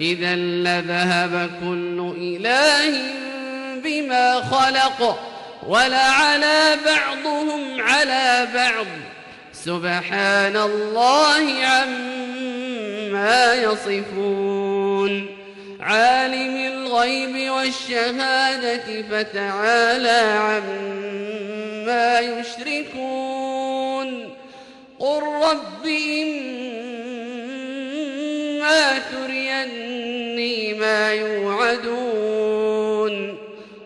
إذا لذهب كل إله بما خلق ولعلى بعضهم على بعض. سبحان الله عما يصفون. عالم الغيب والشهادة فتعالى عما يشركون. قل رب إما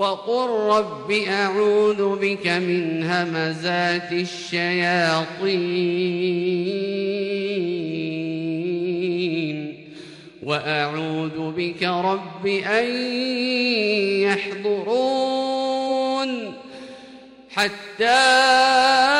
وقل رب أعوذ بك من همزات الشياطين وأعوذ بك رب أن يحضرون حتى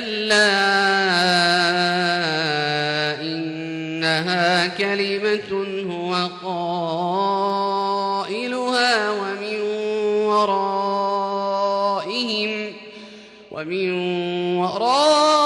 كلا إنها كلمة هو قائلها ومن ورائهم ومن ورائهم